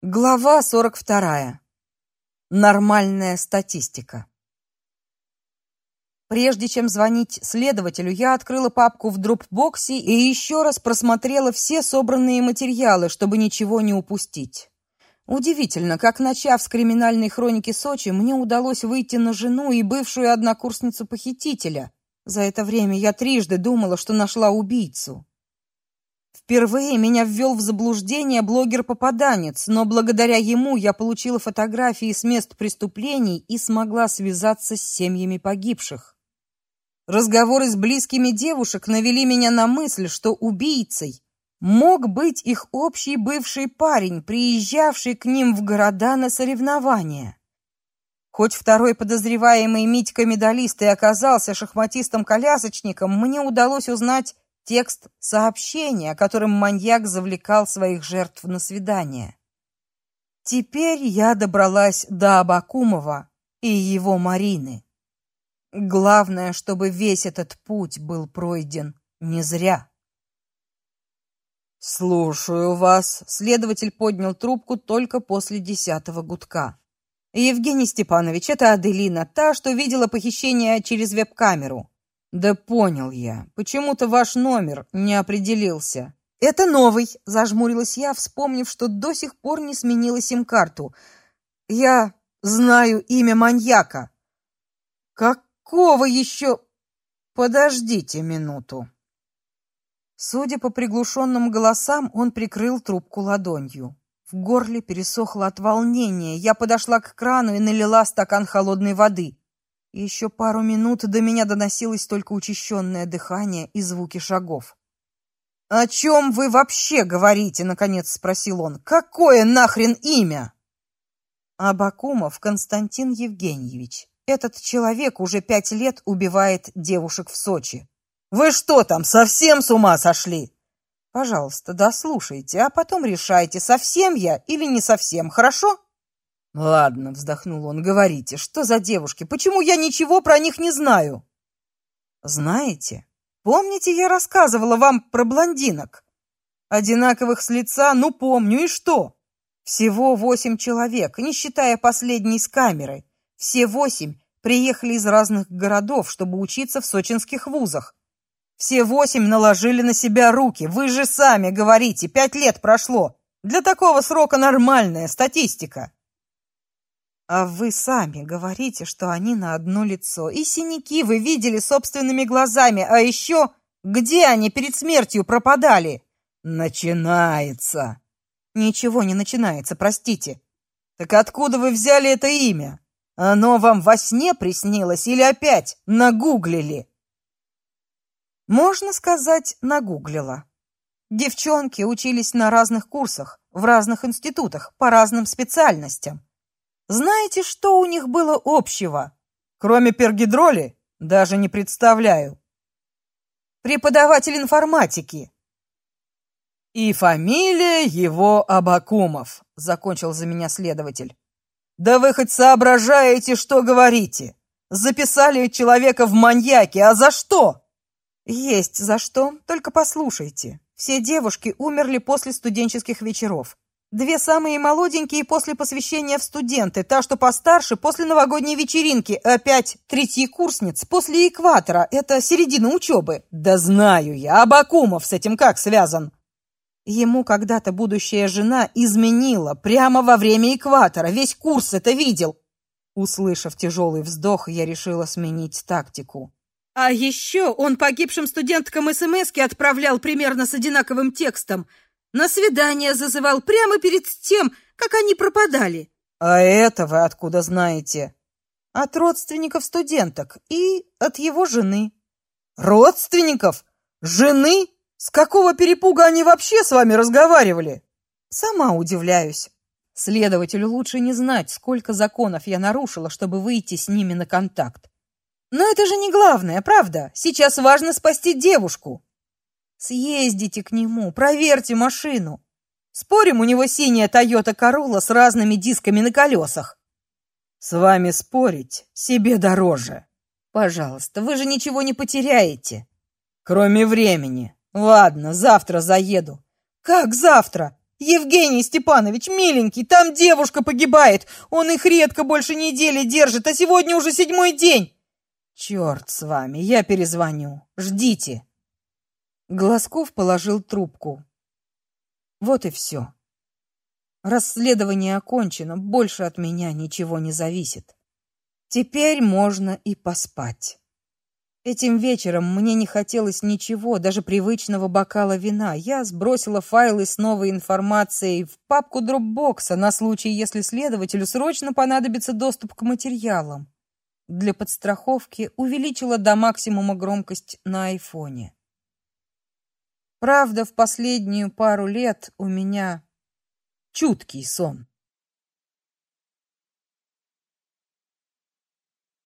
Глава 42. Нормальная статистика. Прежде чем звонить следователю, я открыла папку в дропбоксе и еще раз просмотрела все собранные материалы, чтобы ничего не упустить. Удивительно, как начав с криминальной хроники Сочи, мне удалось выйти на жену и бывшую однокурсницу похитителя. За это время я трижды думала, что нашла убийцу. Впервые меня ввел в заблуждение блогер-попаданец, но благодаря ему я получила фотографии с мест преступлений и смогла связаться с семьями погибших. Разговоры с близкими девушек навели меня на мысль, что убийцей мог быть их общий бывший парень, приезжавший к ним в города на соревнования. Хоть второй подозреваемый Митька-медалист и оказался шахматистом-колясочником, мне удалось узнать текст сообщения, которым маньяк завлекал своих жертв на свидание. Теперь я добралась до Абакумова и его Марины. Главное, чтобы весь этот путь был пройден не зря. Слушаю вас. Следователь поднял трубку только после десятого гудка. Евгений Степанович, это Аделина, та, что видела похищение через веб-камеру. Да понял я. Почему-то ваш номер не определился. Это новый, зажмурилась я, вспомнив, что до сих пор не сменила сим-карту. Я знаю имя маньяка. Какого еще? Подождите минуту. Судя по приглушенным голосам, он прикрыл трубку ладонью. В горле пересохло от волнения. Я подошла к крану и налила стакан холодной воды. Еще пару минут до меня доносилось только учащенное дыхание и звуки шагов. «О чем вы вообще говорите?» — наконец спросил он. «Какое нахрен имя?» Абакумов Константин Евгеньевич. Этот человек уже пять лет убивает девушек в Сочи. «Вы что там, совсем с ума сошли?» «Пожалуйста, дослушайте, а потом решайте, совсем я или не совсем, хорошо?» Ладно, вздохнул он. Говорите, что за девушки? Почему я ничего про них не знаю? Знаете, помните, я рассказывала вам про блондинок? Одинаковых с лица, ну помню, и что? Всего восемь человек, не считая последней с камерой. Все восемь приехали из разных городов, чтобы учиться в сочинских вузах. Все восемь наложили на себя руки. Вы же сами говорите, пять лет прошло. Для такого срока нормальная статистика. А вы сами говорите, что они на одно лицо. И синяки вы видели собственными глазами. А еще где они перед смертью пропадали? Начинается. Ничего не начинается, простите. Так откуда вы взяли это имя? Оно вам во сне приснилось или опять нагуглили? Можно сказать, нагуглила. Девчонки учились на разных курсах, в разных институтах, по разным специальностям. Знаете, что у них было общего? Кроме пергидроли, даже не представляю. Преподаватель информатики. И фамилия его Абакумов, закончил за меня следователь. Да вы хоть соображаете, что говорите? Записали человека в маньяки, а за что? Есть за что, только послушайте. Все девушки умерли после студенческих вечеров. Две самые молоденькие после посвящения в студенты, та, что постарше, после новогодней вечеринки, опять третьекурсниц после экватора. Это середина учебы. Да знаю я, Абакумов с этим как связан? Ему когда-то будущая жена изменила прямо во время экватора. Весь курс это видел. Услышав тяжелый вздох, я решила сменить тактику. А еще он погибшим студенткам СМСки отправлял примерно с одинаковым текстом – на свидание зазывал прямо перед тем, как они пропадали. А это вы откуда знаете? От родственников студенток и от его жены. Родственников? Жены? С какого перепуга они вообще с вами разговаривали? Сама удивляюсь. Следователю лучше не знать, сколько законов я нарушила, чтобы выйти с ними на контакт. Но это же не главное, правда? Сейчас важно спасти девушку. Съездите к нему, проверьте машину. Спорим, у него синяя Toyota Corolla с разными дисками на колесах. С вами спорить себе дороже. Пожалуйста, вы же ничего не потеряете. Кроме времени. Ладно, завтра заеду. Как завтра? Евгений Степанович, миленький, там девушка погибает. Он их редко больше недели держит, а сегодня уже седьмой день. Черт с вами, я перезвоню. Ждите. Глазков положил трубку. Вот и все. Расследование окончено, больше от меня ничего не зависит. Теперь можно и поспать. Этим вечером мне не хотелось ничего, даже привычного бокала вина. Я сбросила файлы с новой информацией в папку Dropbox на случай, если следователю срочно понадобится доступ к материалам. Для подстраховки увеличила до максимума громкость на айфоне. Правда, в последнюю пару лет у меня чуткий сон.